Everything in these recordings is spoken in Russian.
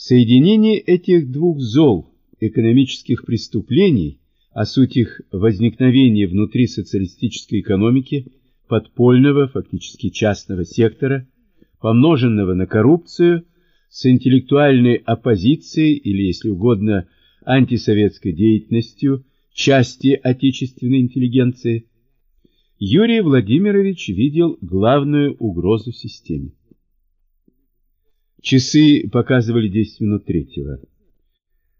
Соединение этих двух зол, экономических преступлений, а суть их возникновения внутри социалистической экономики, подпольного, фактически частного сектора, помноженного на коррупцию, с интеллектуальной оппозицией или, если угодно, антисоветской деятельностью части отечественной интеллигенции, Юрий Владимирович видел главную угрозу системе. Часы показывали 10 минут третьего.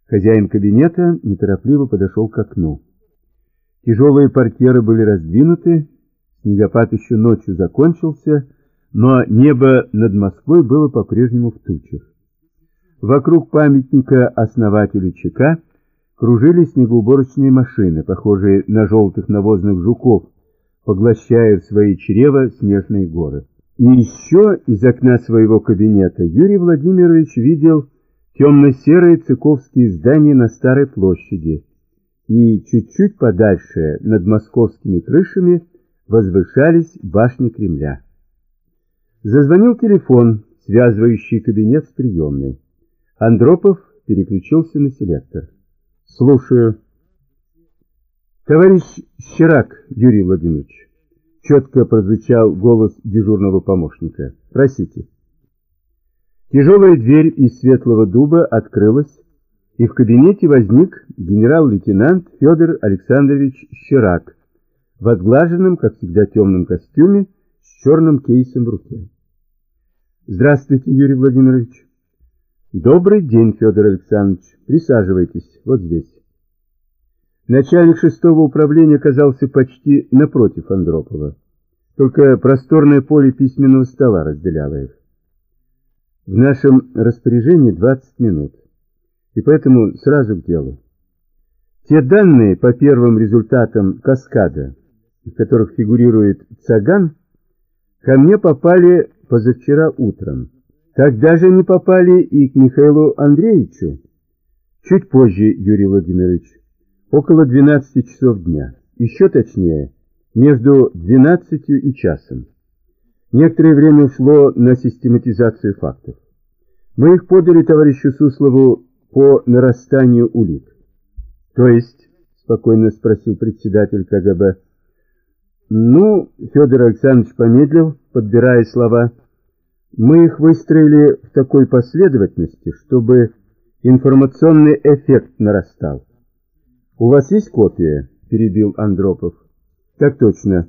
Хозяин кабинета неторопливо подошел к окну. Тяжелые портьеры были раздвинуты, снегопад еще ночью закончился, но небо над Москвой было по-прежнему в тучах. Вокруг памятника основателю ЧК кружили снегоуборочные машины, похожие на желтых навозных жуков, поглощая в свои чрева снежные горы. И еще из окна своего кабинета Юрий Владимирович видел темно-серые цыковские здания на Старой площади, и чуть-чуть подальше, над московскими крышами, возвышались башни Кремля. Зазвонил телефон, связывающий кабинет с приемной. Андропов переключился на селектор. «Слушаю». «Товарищ Щерак, Юрий Владимирович», — четко прозвучал голос дежурного помощника. «Просите». Тяжелая дверь из светлого дуба открылась, и в кабинете возник генерал-лейтенант Федор Александрович Щерак в отглаженном, как всегда, темном костюме с черным кейсом в руке. «Здравствуйте, Юрий Владимирович». «Добрый день, Федор Александрович. Присаживайтесь, вот здесь». Начальник шестого управления оказался почти напротив Андропова. Только просторное поле письменного стола разделяло их. В нашем распоряжении 20 минут, и поэтому сразу к делу. Те данные по первым результатам каскада, в которых фигурирует Цаган, ко мне попали позавчера утром. Тогда же не попали и к Михаилу Андреевичу. Чуть позже, Юрий Владимирович, около 12 часов дня, еще точнее, между 12 и часом. Некоторое время ушло на систематизацию фактов. Мы их подали товарищу Суслову по нарастанию улик. То есть, спокойно спросил председатель КГБ. Ну, Федор Александрович помедлил, подбирая слова. Мы их выстроили в такой последовательности, чтобы информационный эффект нарастал. У вас есть копия? перебил Андропов. Так точно.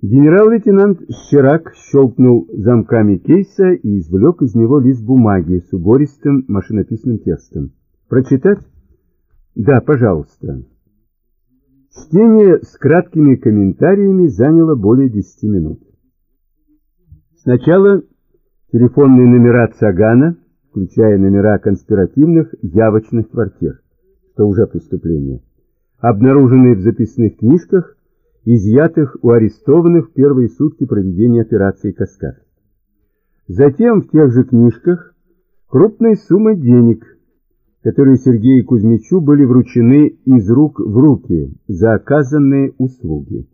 Генерал-лейтенант Щерак щелкнул замками кейса и извлек из него лист бумаги с убористым машинописным текстом. «Прочитать?» «Да, пожалуйста». Чтение с краткими комментариями заняло более десяти минут. Сначала телефонные номера Цагана, включая номера конспиративных явочных квартир, что уже преступление, обнаруженные в записных книжках изъятых у арестованных в первые сутки проведения операции «Каскад». Затем в тех же книжках крупные суммы денег, которые Сергею Кузьмичу были вручены из рук в руки за оказанные услуги.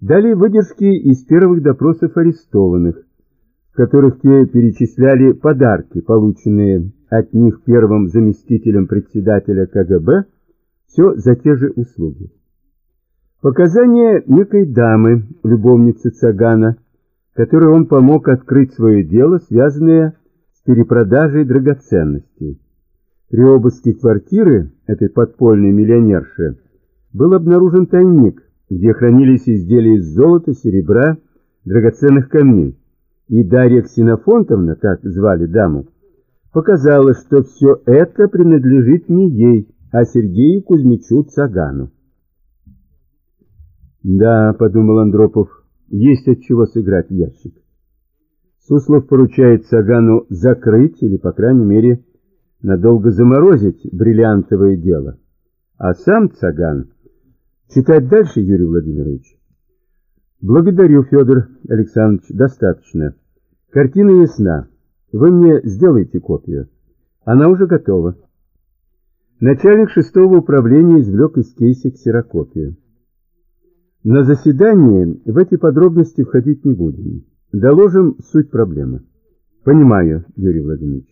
Далее выдержки из первых допросов арестованных, которых те перечисляли подарки, полученные от них первым заместителем председателя КГБ, все за те же услуги. Показания некой дамы, любовницы Цагана, которой он помог открыть свое дело, связанное с перепродажей драгоценностей. При обыске квартиры этой подпольной миллионерши был обнаружен тайник, где хранились изделия из золота, серебра, драгоценных камней. И Дарья Ксенофонтовна, так звали даму, показала, что все это принадлежит не ей, а Сергею Кузьмичу Цагану. Да, подумал Андропов, есть от чего сыграть ящик. Суслов поручает Сагану закрыть или, по крайней мере, надолго заморозить бриллиантовое дело. А сам Цаган... Читать дальше, Юрий Владимирович? Благодарю, Федор Александрович, достаточно. Картина ясна. Вы мне сделайте копию. Она уже готова. Начальник шестого управления извлек из кейса ксерокопию. На заседании в эти подробности входить не будем. Доложим суть проблемы. Понимаю, Юрий Владимирович.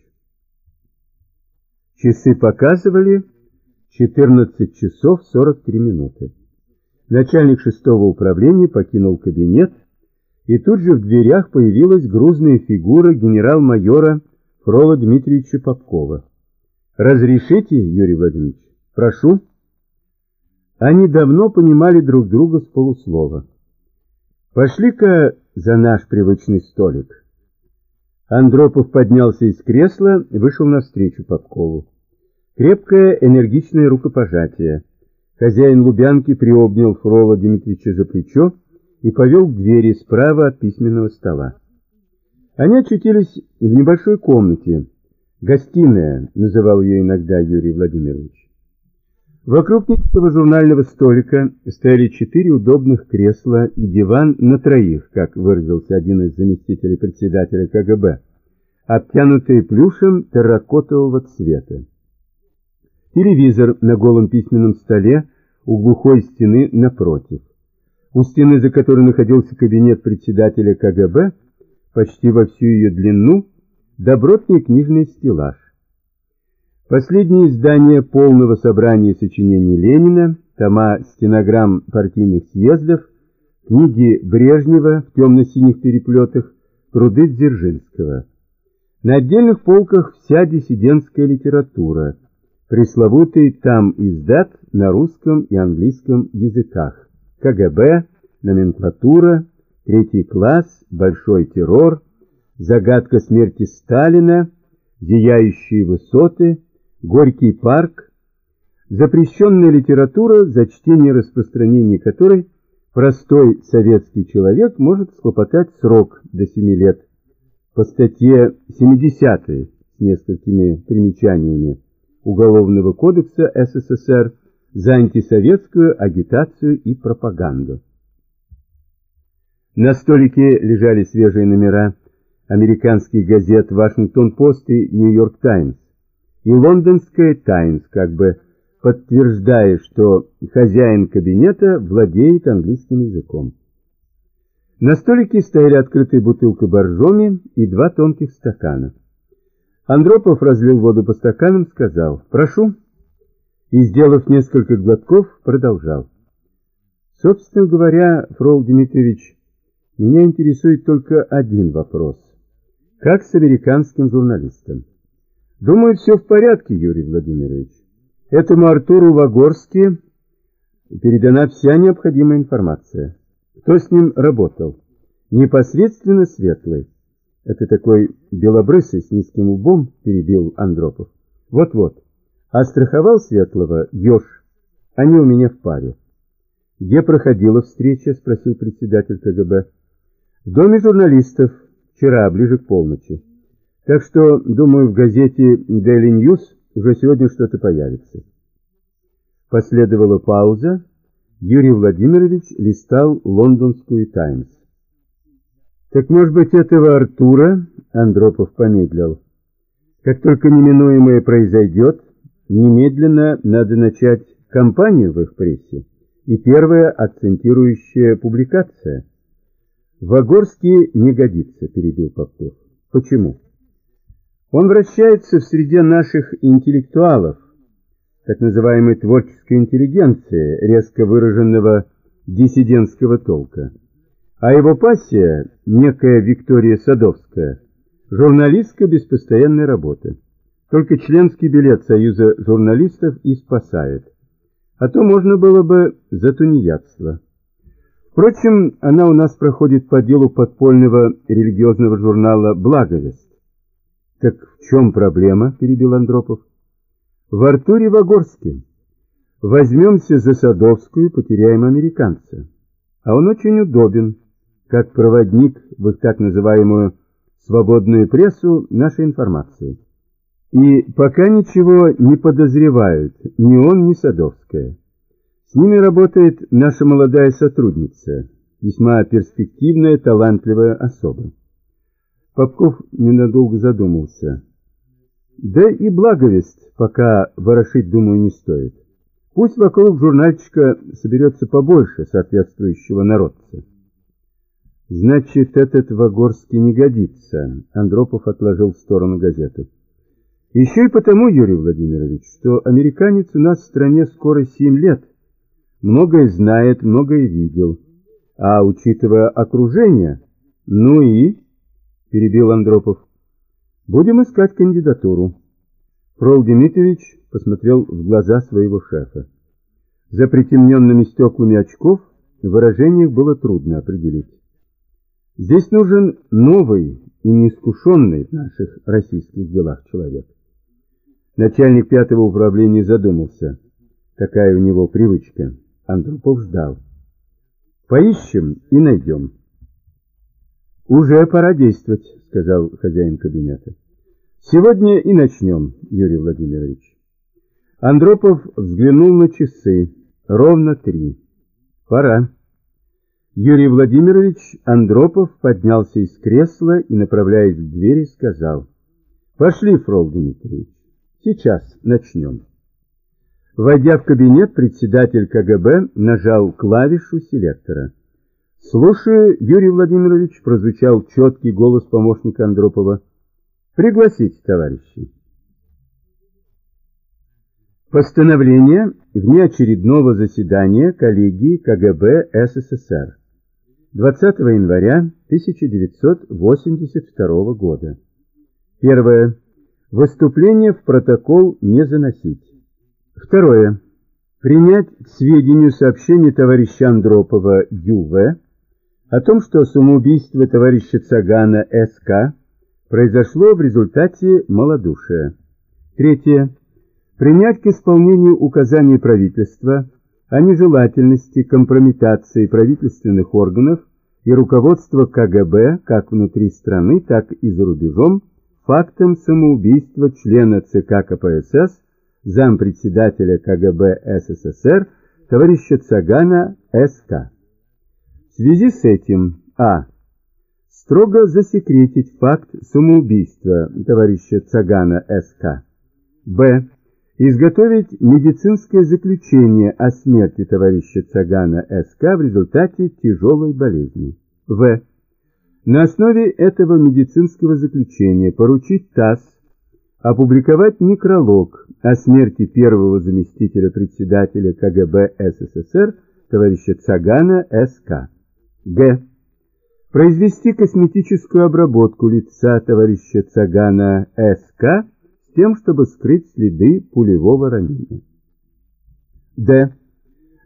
Часы показывали 14 часов 43 минуты. Начальник шестого управления покинул кабинет, и тут же в дверях появилась грузная фигура генерал-майора Фрола Дмитриевича Попкова. «Разрешите, Юрий Владимирович? Прошу». Они давно понимали друг друга с полуслова. «Пошли-ка за наш привычный столик». Андропов поднялся из кресла и вышел навстречу Попкову. Крепкое, энергичное рукопожатие. Хозяин Лубянки приобнял Фрола Дмитриевича за плечо и повел к двери справа от письменного стола. Они очутились в небольшой комнате. Гостиная, называл ее иногда Юрий Владимирович. Вокруг низкого журнального столика стояли четыре удобных кресла и диван на троих, как выразился один из заместителей председателя КГБ, обтянутые плюшем терракотового цвета. Телевизор на голом письменном столе у глухой стены напротив. У стены, за которой находился кабинет председателя КГБ, почти во всю ее длину, добротный книжный стеллаж. Последнее издание полного собрания сочинений Ленина, тома стенограмм партийных съездов, книги Брежнева в темно-синих переплетах, труды Дзержинского. На отдельных полках вся диссидентская литература, пресловутый там издат на русском и английском языках, КГБ, номенклатура, третий класс, большой террор, загадка смерти Сталина, зияющие высоты, Горький парк, запрещенная литература, за чтение и распространение которой простой советский человек может схлопотать срок до 7 лет. По статье 70 с несколькими примечаниями Уголовного кодекса СССР за антисоветскую агитацию и пропаганду. На столике лежали свежие номера американских газет «Вашингтон-Пост» и «Нью-Йорк Таймс» и лондонская «Таймс», как бы подтверждая, что хозяин кабинета владеет английским языком. На столике стояли открытая бутылка боржоми и два тонких стакана. Андропов разлил воду по стаканам, сказал «Прошу» и, сделав несколько глотков, продолжал. Собственно говоря, Фрол Дмитриевич, меня интересует только один вопрос. Как с американским журналистом? Думаю, все в порядке, Юрий Владимирович. Этому Артуру Вагорски передана вся необходимая информация. Кто с ним работал? Непосредственно Светлый. Это такой белобрысый с низким лбом, перебил Андропов. Вот-вот. А страховал Светлого Ёж. Они у меня в паре. Где проходила встреча? Спросил председатель КГБ. В доме журналистов. Вчера, ближе к полночи. Так что, думаю, в газете Daily News уже сегодня что-то появится. Последовала пауза. Юрий Владимирович листал лондонскую «Таймс». «Так, может быть, этого Артура?» — Андропов помедлил. «Как только неминуемое произойдет, немедленно надо начать кампанию в их прессе. И первая акцентирующая публикация». «Вагорский не годится», — перебил Попов. «Почему?» Он вращается в среде наших интеллектуалов, так называемой творческой интеллигенции, резко выраженного диссидентского толка. А его пассия, некая Виктория Садовская, журналистка без постоянной работы. Только членский билет Союза журналистов и спасает. А то можно было бы за тунеядство. Впрочем, она у нас проходит по делу подпольного религиозного журнала «Благовест». Так в чем проблема? перебил Андропов. В Артуре Вагорске. Возьмемся за Садовскую, потеряем американца. А он очень удобен, как проводник в их так называемую свободную прессу нашей информации. И пока ничего не подозревают ни он, ни Садовская. С ними работает наша молодая сотрудница, весьма перспективная, талантливая особа. Попков ненадолго задумался. Да и благовест пока ворошить, думаю, не стоит. Пусть вокруг журнальчика соберется побольше соответствующего народца. Значит, этот Вагорский не годится. Андропов отложил в сторону газету. Еще и потому, Юрий Владимирович, что американец у нас в стране скоро семь лет. Многое знает, многое видел. А учитывая окружение, ну и, перебил Андропов, будем искать кандидатуру. Фрол Дмитриевич посмотрел в глаза своего шефа. За притемненными стеклами очков выражение было трудно определить. Здесь нужен новый и неискушенный в наших российских делах человек. Начальник пятого управления задумался, какая у него привычка. Андропов ждал. Поищем и найдем. Уже пора действовать, сказал хозяин кабинета. Сегодня и начнем, Юрий Владимирович. Андропов взглянул на часы. Ровно три. Пора. Юрий Владимирович Андропов поднялся из кресла и, направляясь к двери, сказал. Пошли, Фрол Дмитриевич. Сейчас начнем. Войдя в кабинет, председатель КГБ нажал клавишу селектора. «Слушаю, Юрий Владимирович», прозвучал четкий голос помощника Андропова. «Пригласите товарищей». Постановление внеочередного заседания коллегии КГБ СССР 20 января 1982 года. Первое. Выступление в протокол не заносить. Второе. Принять к сведению сообщение товарища Андропова Ю.В. о том, что самоубийство товарища Цагана С.К. произошло в результате малодушия. Третье. Принять к исполнению указаний правительства о нежелательности компрометации правительственных органов и руководства КГБ как внутри страны, так и за рубежом фактом самоубийства члена ЦК КПСС, зампредседателя КГБ СССР, товарища Цагана СК. В связи с этим А. Строго засекретить факт самоубийства товарища Цагана СК. Б. Изготовить медицинское заключение о смерти товарища Цагана СК в результате тяжелой болезни. В. На основе этого медицинского заключения поручить ТАСС опубликовать некролог о смерти первого заместителя председателя КГБ СССР товарища Цагана С.К. Г. Произвести косметическую обработку лица товарища Цагана С.К. тем, чтобы скрыть следы пулевого ранения. Д.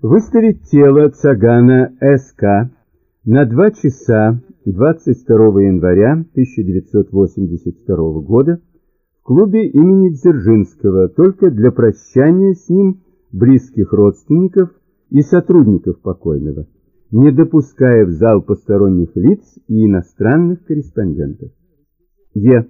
Выставить тело Цагана С.К. на 2 часа 22 января 1982 года в клубе имени Дзержинского только для прощания с ним близких родственников и сотрудников покойного, не допуская в зал посторонних лиц и иностранных корреспондентов. Е.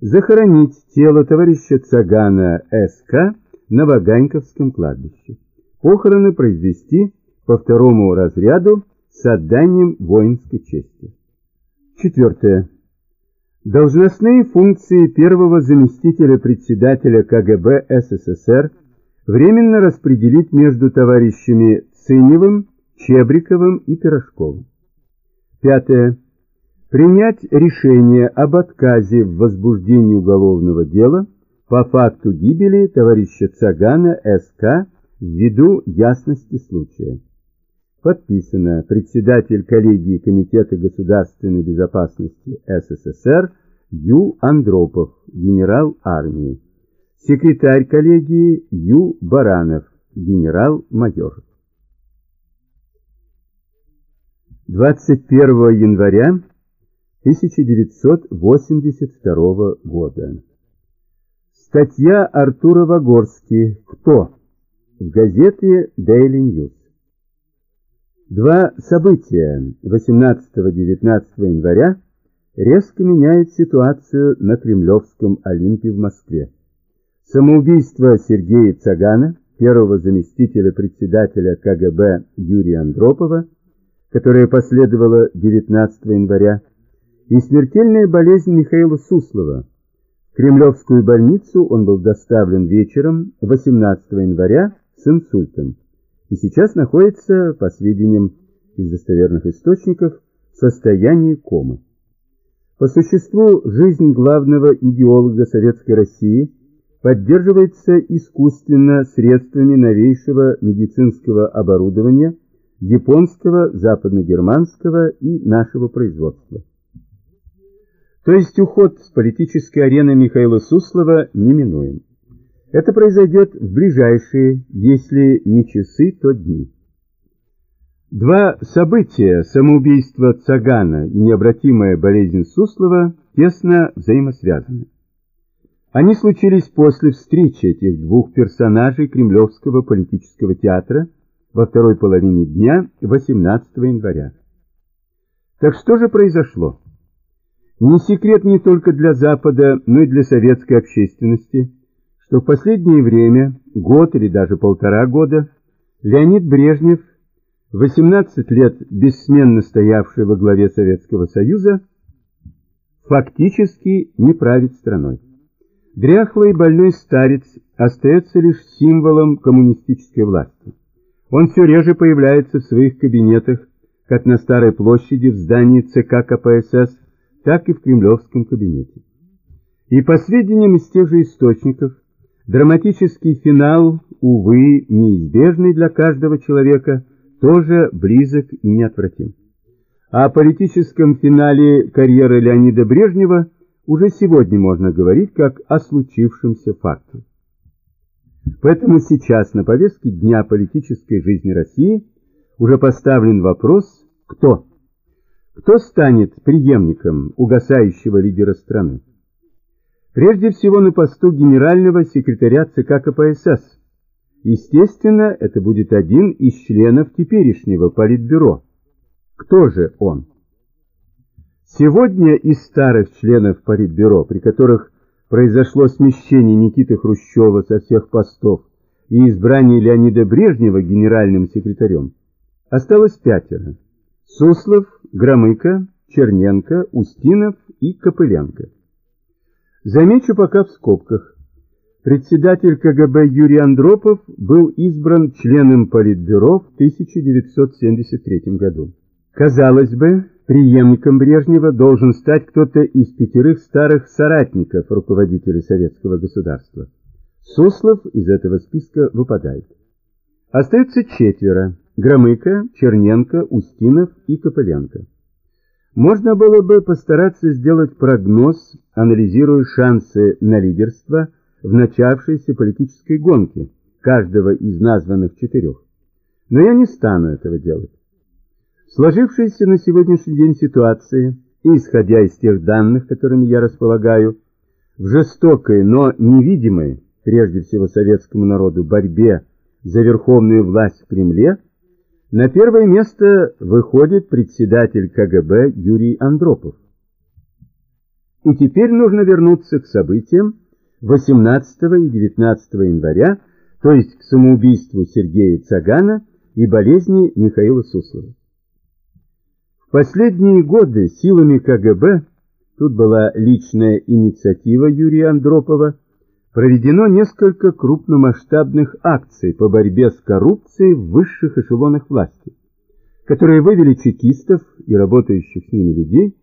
Захоронить тело товарища Цагана С.К. на Ваганьковском кладбище. Похороны произвести по второму разряду с отданием воинской чести. Четвертое. Должностные функции первого заместителя председателя КГБ СССР временно распределить между товарищами Циневым, Чебриковым и Пирожковым. Пятое. Принять решение об отказе в возбуждении уголовного дела по факту гибели товарища Цагана СК ввиду ясности случая. Подписано председатель коллегии Комитета государственной безопасности СССР Ю. Андропов, генерал армии. Секретарь коллегии Ю. Баранов, генерал-майор. 21 января 1982 года. Статья Артура Вагорски «Кто?» в газете Daily News. Два события 18-19 января резко меняют ситуацию на Кремлевском Олимпе в Москве. Самоубийство Сергея Цагана, первого заместителя председателя КГБ Юрия Андропова, которое последовало 19 января, и смертельная болезнь Михаила Суслова. В Кремлевскую больницу он был доставлен вечером 18 января с инсультом и сейчас находится, по сведениям из достоверных источников, в состоянии комы. По существу, жизнь главного идеолога Советской России поддерживается искусственно средствами новейшего медицинского оборудования, японского, западногерманского и нашего производства. То есть уход с политической арены Михаила Суслова неминуем. Это произойдет в ближайшие, если не часы, то дни. Два события, самоубийство Цагана и необратимая болезнь Суслова, тесно взаимосвязаны. Они случились после встречи этих двух персонажей Кремлевского политического театра во второй половине дня 18 января. Так что же произошло? Не секрет не только для Запада, но и для советской общественности, что в последнее время, год или даже полтора года, Леонид Брежнев, 18 лет бессменно стоявший во главе Советского Союза, фактически не правит страной. Дряхлый больной старец остается лишь символом коммунистической власти. Он все реже появляется в своих кабинетах, как на Старой площади в здании ЦК КПСС, так и в кремлевском кабинете. И по сведениям из тех же источников, драматический финал, увы, неизбежный для каждого человека, тоже близок и неотвратим. О политическом финале карьеры Леонида Брежнева – уже сегодня можно говорить как о случившемся факте. Поэтому сейчас на повестке дня политической жизни России уже поставлен вопрос «Кто?». Кто станет преемником угасающего лидера страны? Прежде всего на посту генерального секретаря ЦК КПСС. Естественно, это будет один из членов теперешнего Политбюро. Кто же он? Сегодня из старых членов Политбюро, при которых произошло смещение Никиты Хрущева со всех постов и избрание Леонида Брежнева генеральным секретарем, осталось пятеро. Суслов, Громыко, Черненко, Устинов и Копыленко. Замечу пока в скобках. Председатель КГБ Юрий Андропов был избран членом Политбюро в 1973 году. Казалось бы, преемником Брежнева должен стать кто-то из пятерых старых соратников руководителя советского государства. Суслов из этого списка выпадает. Остается четверо – Громыко, Черненко, Устинов и Копыленко. Можно было бы постараться сделать прогноз, анализируя шансы на лидерство в начавшейся политической гонке каждого из названных четырех. Но я не стану этого делать сложившейся на сегодняшний день ситуации исходя из тех данных, которыми я располагаю, в жестокой, но невидимой, прежде всего советскому народу, борьбе за верховную власть в Кремле, на первое место выходит председатель КГБ Юрий Андропов. И теперь нужно вернуться к событиям 18 и 19 января, то есть к самоубийству Сергея Цагана и болезни Михаила Суслова. В последние годы силами КГБ, тут была личная инициатива Юрия Андропова, проведено несколько крупномасштабных акций по борьбе с коррупцией в высших эшелонах власти, которые вывели чекистов и работающих с ними людей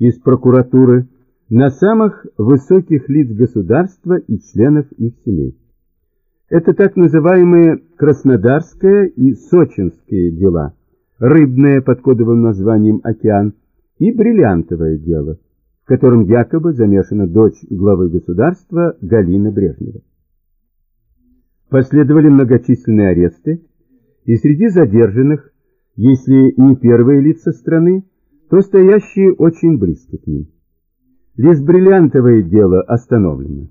из прокуратуры на самых высоких лиц государства и членов их семей. Это так называемые Краснодарское и Сочинские дела – рыбное под кодовым названием «Океан» и бриллиантовое дело, котором якобы замешана дочь главы государства Галина Брежнева. Последовали многочисленные аресты, и среди задержанных, если не первые лица страны, то стоящие очень близко к ним. Лишь бриллиантовое дело остановлено,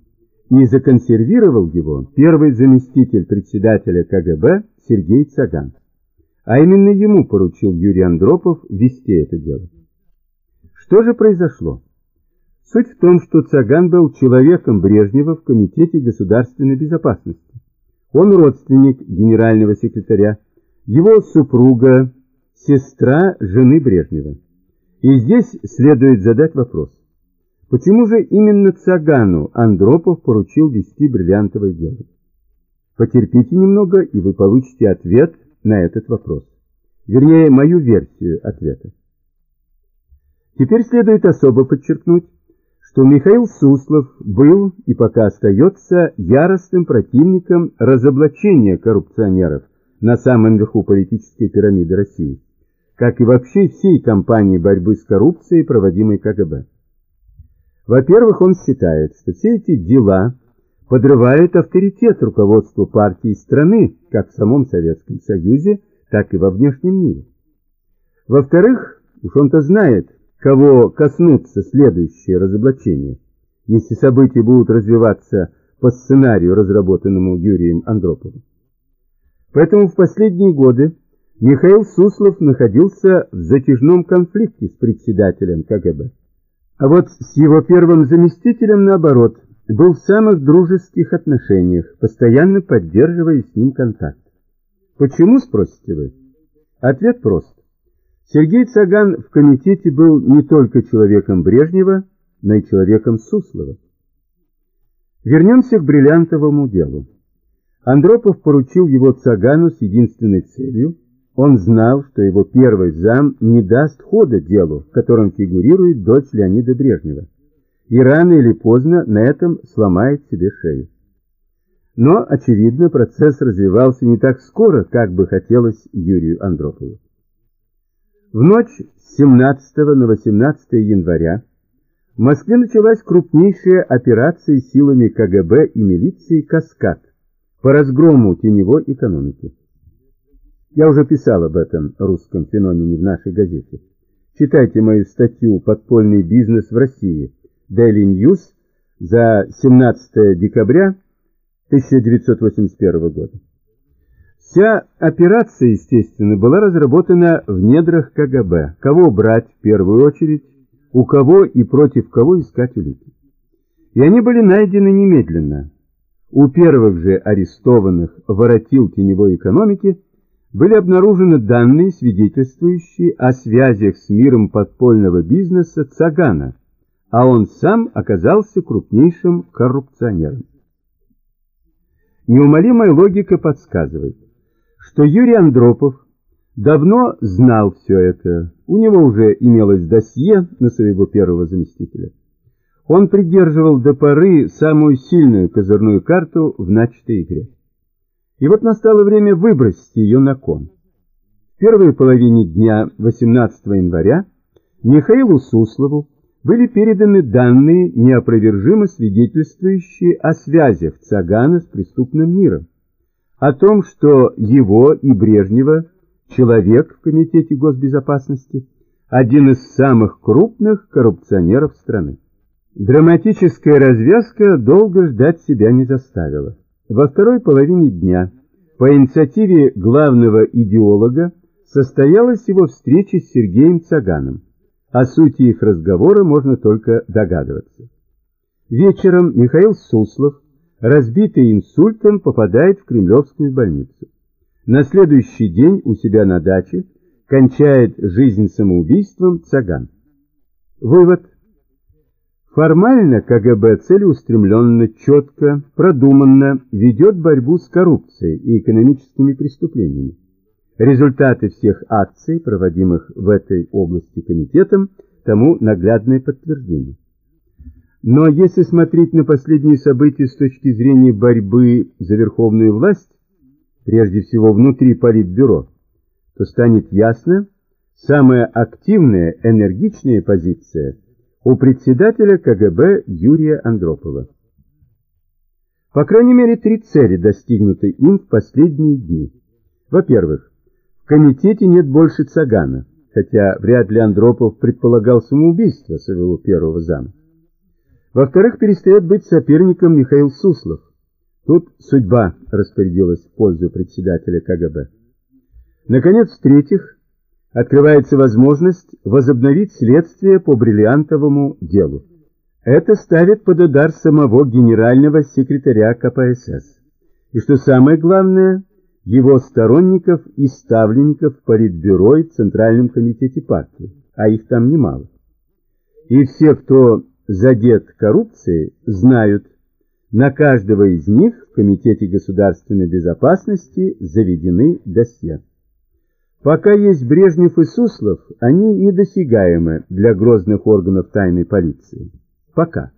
и законсервировал его первый заместитель председателя КГБ Сергей Цаган а именно ему поручил Юрий Андропов вести это дело. Что же произошло? Суть в том, что Цаган был человеком Брежнева в Комитете государственной безопасности. Он родственник генерального секретаря, его супруга, сестра жены Брежнева. И здесь следует задать вопрос. Почему же именно Цагану Андропов поручил вести бриллиантовое дело? Потерпите немного, и вы получите ответ на этот вопрос. Вернее, мою версию ответа. Теперь следует особо подчеркнуть, что Михаил Суслов был и пока остается яростным противником разоблачения коррупционеров на самом верху политической пирамиды России, как и вообще всей кампании борьбы с коррупцией, проводимой КГБ. Во-первых, он считает, что все эти дела подрывают авторитет руководства партии страны, как в самом Советском Союзе, так и во внешнем мире. Во-вторых, уж он-то знает, кого коснутся следующие разоблачения, если события будут развиваться по сценарию, разработанному Юрием Андроповым. Поэтому в последние годы Михаил Суслов находился в затяжном конфликте с председателем КГБ. А вот с его первым заместителем, наоборот, был в самых дружеских отношениях, постоянно поддерживая с ним контакт. Почему, спросите вы? Ответ прост. Сергей Цаган в комитете был не только человеком Брежнева, но и человеком Суслова. Вернемся к бриллиантовому делу. Андропов поручил его Цагану с единственной целью. Он знал, что его первый зам не даст хода делу, в котором фигурирует дочь Леонида Брежнева, и рано или поздно на этом сломает себе шею. Но, очевидно, процесс развивался не так скоро, как бы хотелось Юрию Андропову. В ночь с 17 на 18 января в Москве началась крупнейшая операция силами КГБ и милиции «Каскад» по разгрому теневой экономики. Я уже писал об этом русском феномене в нашей газете. Читайте мою статью «Подпольный бизнес в России» Daily News за 17 декабря 1981 года. Вся операция, естественно, была разработана в недрах КГБ. Кого брать в первую очередь, у кого и против кого искать улики. И они были найдены немедленно. У первых же арестованных воротил теневой экономики были обнаружены данные, свидетельствующие о связях с миром подпольного бизнеса Цагана, а он сам оказался крупнейшим коррупционером. Неумолимая логика подсказывает, что Юрий Андропов давно знал все это, у него уже имелось досье на своего первого заместителя. Он придерживал до поры самую сильную козырную карту в начатой игре. И вот настало время выбросить ее на кон. В первой половине дня 18 января Михаилу Суслову были переданы данные, неопровержимо свидетельствующие о связях Цагана с преступным миром о том, что его и Брежнева человек в Комитете госбезопасности один из самых крупных коррупционеров страны. Драматическая развязка долго ждать себя не заставила. Во второй половине дня по инициативе главного идеолога состоялась его встреча с Сергеем Цаганом. О сути их разговора можно только догадываться. Вечером Михаил Суслов разбитый инсультом, попадает в Кремлевскую больницу. На следующий день у себя на даче кончает жизнь самоубийством Цаган. Вывод. Формально КГБ целеустремленно, четко, продуманно ведет борьбу с коррупцией и экономическими преступлениями. Результаты всех акций, проводимых в этой области комитетом, тому наглядное подтверждение. Но если смотреть на последние события с точки зрения борьбы за верховную власть, прежде всего внутри Политбюро, то станет ясно, самая активная, энергичная позиция у председателя КГБ Юрия Андропова. По крайней мере, три цели достигнуты им в последние дни. Во-первых, в комитете нет больше Цагана, хотя вряд ли Андропов предполагал самоубийство своего первого зама. Во-вторых, перестает быть соперником Михаил Суслов. Тут судьба распорядилась в пользу председателя КГБ. Наконец, в-третьих, открывается возможность возобновить следствие по бриллиантовому делу. Это ставит под удар самого генерального секретаря КПСС. И что самое главное, его сторонников и ставленников Политбюро и в Центральном комитете партии, а их там немало. И все, кто задет коррупцией, знают, на каждого из них в Комитете государственной безопасности заведены досье. Пока есть Брежнев и Суслов, они недосягаемы для грозных органов тайной полиции. Пока.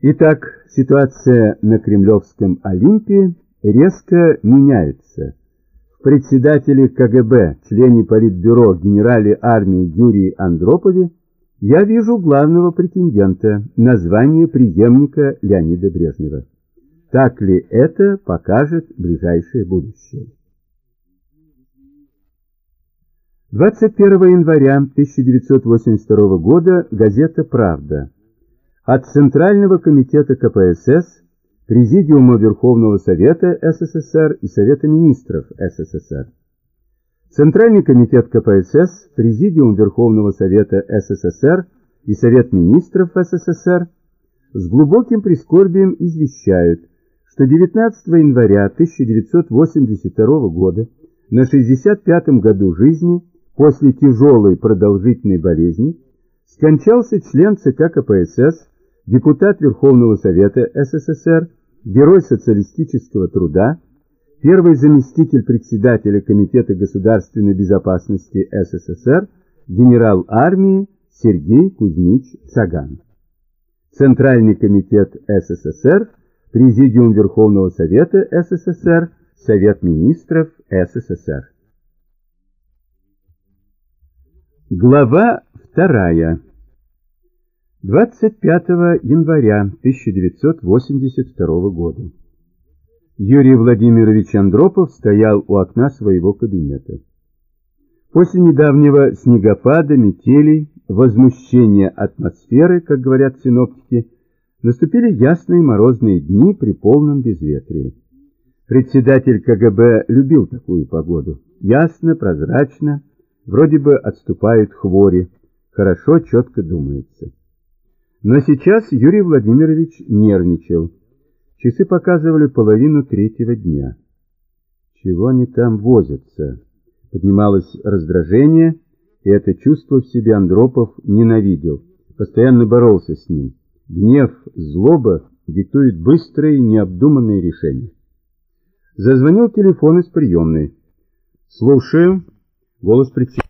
Итак, ситуация на Кремлевском Олимпе резко меняется. В председателе КГБ, члене Политбюро генерале армии Юрии Андропове я вижу главного претендента на звание преемника Леонида Брежнева. Так ли это покажет ближайшее будущее? 21 января 1982 года газета «Правда» от Центрального комитета КПСС, Президиума Верховного Совета СССР и Совета Министров СССР. Центральный комитет КПСС, Президиум Верховного Совета СССР и Совет Министров СССР с глубоким прискорбием извещают, что 19 января 1982 года на 65-м году жизни после тяжелой продолжительной болезни скончался член ЦК КПСС депутат Верховного Совета СССР, герой социалистического труда, первый заместитель председателя Комитета государственной безопасности СССР, генерал армии Сергей Кузьмич Цаган. Центральный комитет СССР, Президиум Верховного Совета СССР, Совет министров СССР. Глава вторая. 25 января 1982 года. Юрий Владимирович Андропов стоял у окна своего кабинета. После недавнего снегопада, метелей, возмущения атмосферы, как говорят синоптики, наступили ясные морозные дни при полном безветрии. Председатель КГБ любил такую погоду. Ясно, прозрачно, вроде бы отступают хвори, хорошо, четко думается. Но сейчас Юрий Владимирович нервничал. Часы показывали половину третьего дня. Чего они там возятся? Поднималось раздражение, и это чувство в себе Андропов ненавидел, постоянно боролся с ним. Гнев, злоба диктуют быстрые, необдуманные решения. Зазвонил телефон из приемной. «Слушаю». Голос председателя.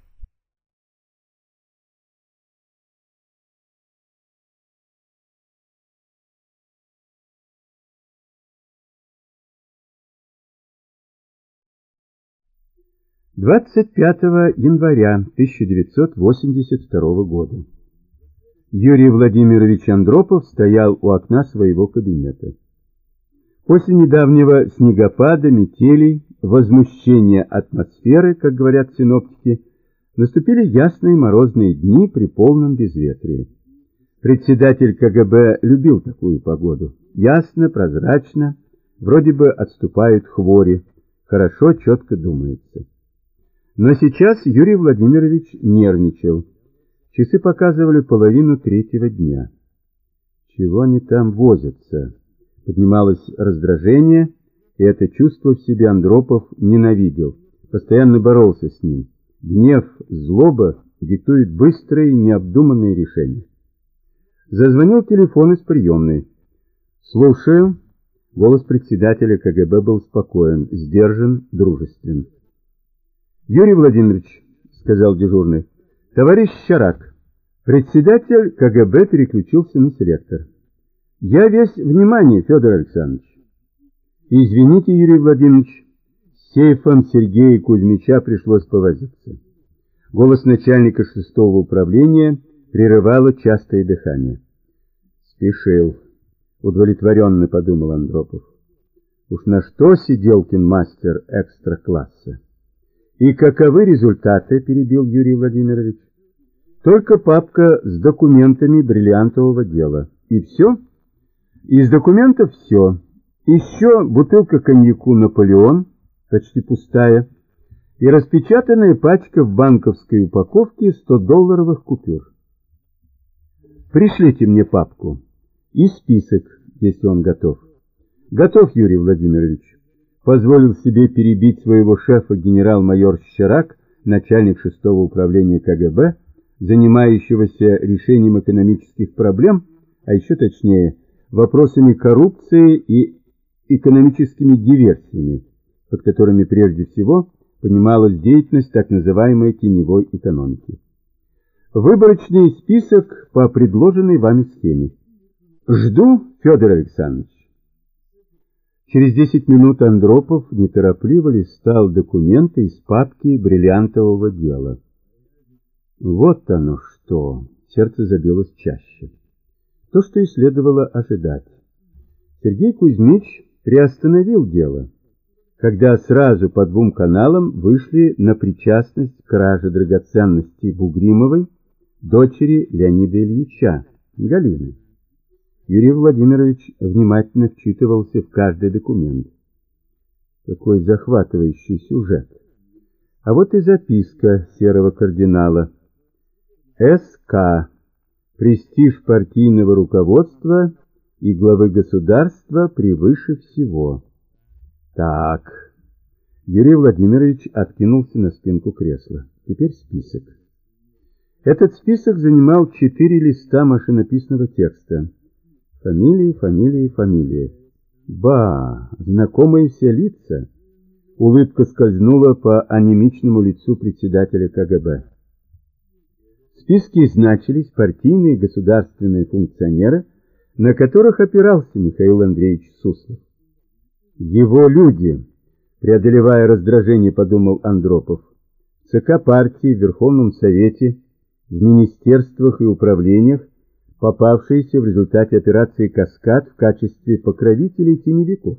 25 января 1982 года. Юрий Владимирович Андропов стоял у окна своего кабинета. После недавнего снегопада, метелей, возмущения атмосферы, как говорят синоптики, наступили ясные морозные дни при полном безветрии. Председатель КГБ любил такую погоду. Ясно, прозрачно, вроде бы отступают хвори, хорошо, четко думается. Но сейчас Юрий Владимирович нервничал. Часы показывали половину третьего дня. Чего они там возятся? Поднималось раздражение, и это чувство в себе Андропов ненавидел, постоянно боролся с ним. Гнев, злоба диктуют быстрые, необдуманные решения. Зазвонил телефон из приемной. «Слушаю». Голос председателя КГБ был спокоен, сдержан, дружествен. Юрий Владимирович, сказал дежурный, товарищ Щарак, председатель КГБ переключился на селектор. Я весь внимание, Федор Александрович. Извините, Юрий Владимирович, с сейфом Сергея Кузьмича пришлось повозиться. Голос начальника шестого управления прерывало частое дыхание. Спешил, удовлетворенно подумал Андропов. Уж на что Сиделкин мастер экстра-класса? И каковы результаты, перебил Юрий Владимирович. Только папка с документами бриллиантового дела. И все? Из документов все. Еще бутылка коньяку «Наполеон», почти пустая, и распечатанная пачка в банковской упаковке 100-долларовых купюр. Пришлите мне папку и список, если он готов. Готов, Юрий Владимирович позволил себе перебить своего шефа генерал-майор Щерак, начальник шестого управления КГБ, занимающегося решением экономических проблем, а еще точнее, вопросами коррупции и экономическими диверсиями, под которыми прежде всего понималась деятельность так называемой теневой экономики. Выборочный список по предложенной вами схеме. Жду, Федор Александрович. Через десять минут Андропов неторопливо листал документы из папки бриллиантового дела. Вот оно что! Сердце забилось чаще. То, что и следовало ожидать. Сергей Кузьмич приостановил дело, когда сразу по двум каналам вышли на причастность к краже драгоценностей Бугримовой, дочери Леонида Ильича, Галины. Юрий Владимирович внимательно вчитывался в каждый документ. Какой захватывающий сюжет! А вот и записка серого кардинала. СК. Престиж партийного руководства и главы государства превыше всего. Так. Юрий Владимирович откинулся на спинку кресла. Теперь список. Этот список занимал четыре листа машинописного текста. Фамилии, фамилии, фамилии. Ба, знакомые все лица. Улыбка скользнула по анемичному лицу председателя КГБ. В списке значились партийные государственные функционеры, на которых опирался Михаил Андреевич Суслов. Его люди, преодолевая раздражение, подумал Андропов, в ЦК партии, в Верховном Совете, в министерствах и управлениях попавшиеся в результате операции «Каскад» в качестве покровителей теневиков.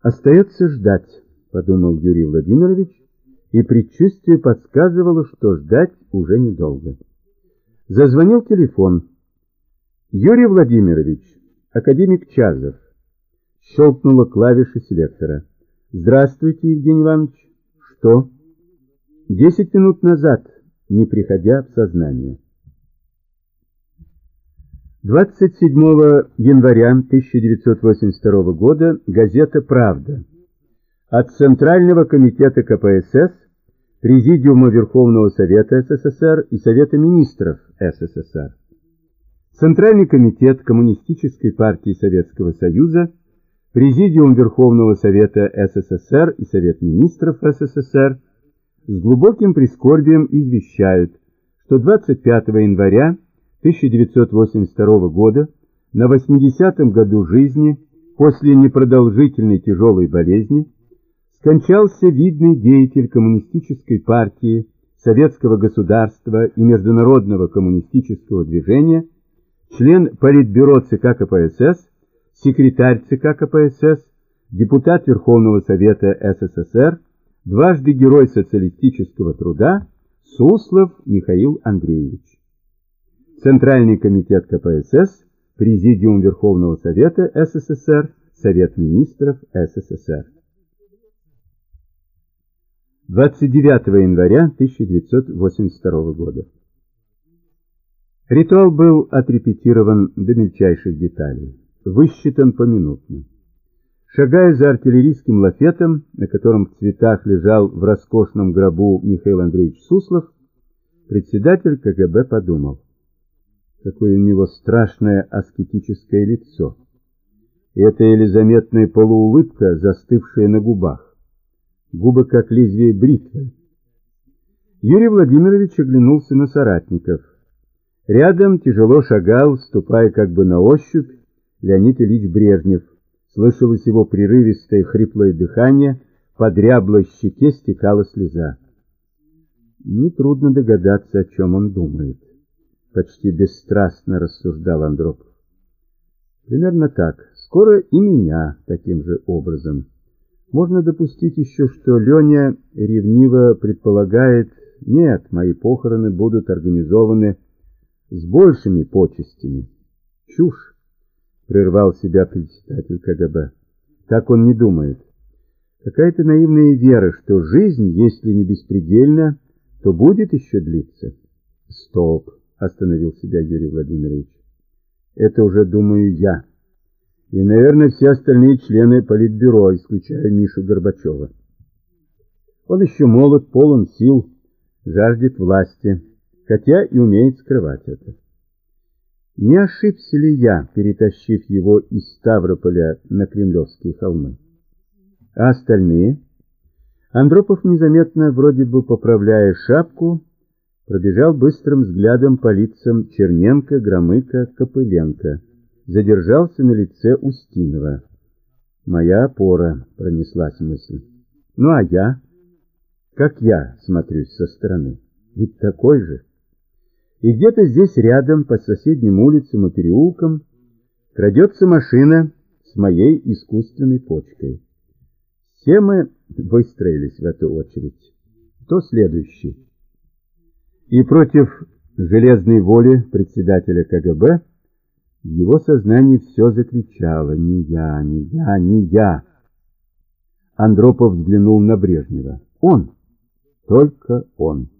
«Остается ждать», — подумал Юрий Владимирович, и предчувствие подсказывало, что ждать уже недолго. Зазвонил телефон. «Юрий Владимирович, академик Чазов». Щелкнула клавиша селектора. «Здравствуйте, Евгений Иванович». «Что?» «Десять минут назад, не приходя в сознание». 27 января 1982 года газета «Правда» от Центрального комитета КПСС, Президиума Верховного Совета СССР и Совета Министров СССР. Центральный комитет Коммунистической партии Советского Союза, Президиум Верховного Совета СССР и Совет Министров СССР с глубоким прискорбием извещают, что 25 января 1982 года, на 80-м году жизни, после непродолжительной тяжелой болезни, скончался видный деятель коммунистической партии, советского государства и международного коммунистического движения, член Политбюро ЦК КПСС, секретарь ЦК КПСС, депутат Верховного Совета СССР, дважды Герой социалистического труда Суслов Михаил Андреевич. Центральный комитет КПСС, Президиум Верховного Совета СССР, Совет Министров СССР. 29 января 1982 года. Ритуал был отрепетирован до мельчайших деталей, высчитан поминутно. Шагая за артиллерийским лафетом, на котором в цветах лежал в роскошном гробу Михаил Андреевич Суслов, председатель КГБ подумал, какое у него страшное аскетическое лицо. И это еле заметная полуулыбка, застывшая на губах. Губы как лезвие бритвы. Юрий Владимирович оглянулся на соратников. Рядом тяжело шагал, ступая как бы на ощупь, Леонид Ильич Брежнев. Слышалось его прерывистое хриплое дыхание, по дряблой щеке стекала слеза. Нетрудно догадаться, о чем он думает почти бесстрастно рассуждал Андропов. Примерно так. Скоро и меня таким же образом. Можно допустить еще, что Леня ревниво предполагает, нет, мои похороны будут организованы с большими почестями. Чушь, прервал себя председатель КГБ. Так он не думает. Какая-то наивная вера, что жизнь, если не беспредельна, то будет еще длиться. Стоп остановил себя Юрий Владимирович. Это уже думаю я. И, наверное, все остальные члены Политбюро, исключая Мишу Горбачева. Он еще молод, полон сил, жаждет власти, хотя и умеет скрывать это. Не ошибся ли я, перетащив его из Ставрополя на Кремлевские холмы? А остальные? Андропов незаметно, вроде бы поправляя шапку, Пробежал быстрым взглядом по лицам Черненко, Громыко, Копыленко. Задержался на лице Устинова. «Моя опора», — пронеслась мысль. «Ну а я? Как я смотрюсь со стороны? Ведь такой же». И где-то здесь рядом, по соседним улицам и переулкам, крадется машина с моей искусственной почкой. Все мы выстроились в эту очередь. Кто следующий? И против железной воли председателя КГБ в его сознании все закричало «Не я, не я, не я!». Андропов взглянул на Брежнева. Он, только он.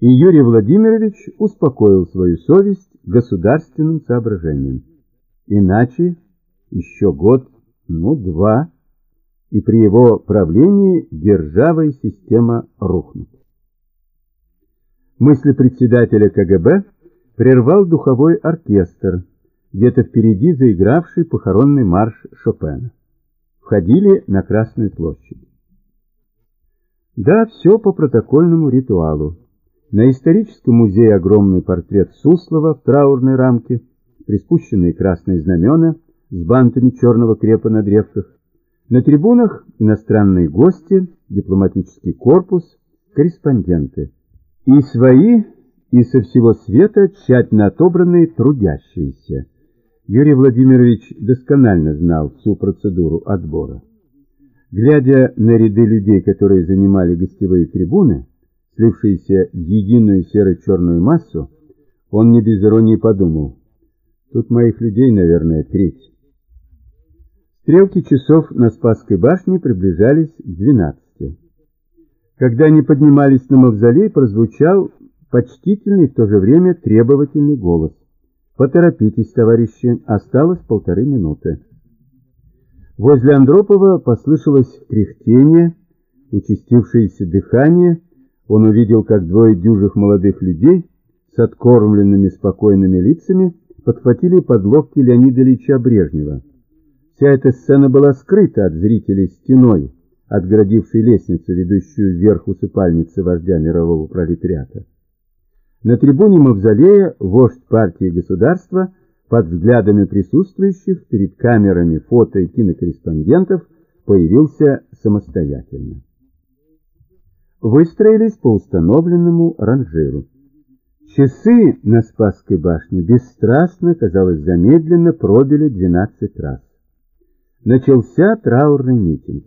И Юрий Владимирович успокоил свою совесть государственным соображением. Иначе еще год, ну два, и при его правлении держава и система рухнут. Мысли председателя КГБ прервал духовой оркестр, где-то впереди заигравший похоронный марш Шопена. Входили на Красную площадь. Да, все по протокольному ритуалу. На историческом музее огромный портрет Суслова в траурной рамке, приспущенные красные знамена с бантами черного крепа на древках. На трибунах иностранные гости, дипломатический корпус, корреспонденты. И свои, и со всего света тщательно отобранные трудящиеся. Юрий Владимирович досконально знал всю процедуру отбора. Глядя на ряды людей, которые занимали гостевые трибуны, слившиеся в единую серо-черную массу, он не без иронии подумал, тут моих людей, наверное, треть. Стрелки часов на Спасской башне приближались к двенадцати. Когда они поднимались на мавзолей, прозвучал почтительный в то же время требовательный голос. «Поторопитесь, товарищи, осталось полторы минуты». Возле Андропова послышалось кряхтение, участившееся дыхание. Он увидел, как двое дюжих молодых людей с откормленными спокойными лицами подхватили под локти Леонида Ильича Брежнева. Вся эта сцена была скрыта от зрителей стеной, отгородившей лестницу, ведущую вверх усыпальницы вождя мирового пролетариата. На трибуне Мавзолея вождь партии государства под взглядами присутствующих перед камерами фото и кинокорреспондентов появился самостоятельно. Выстроились по установленному ранжиру. Часы на Спасской башне бесстрастно, казалось, замедленно пробили 12 раз. Начался траурный митинг.